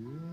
Yeah.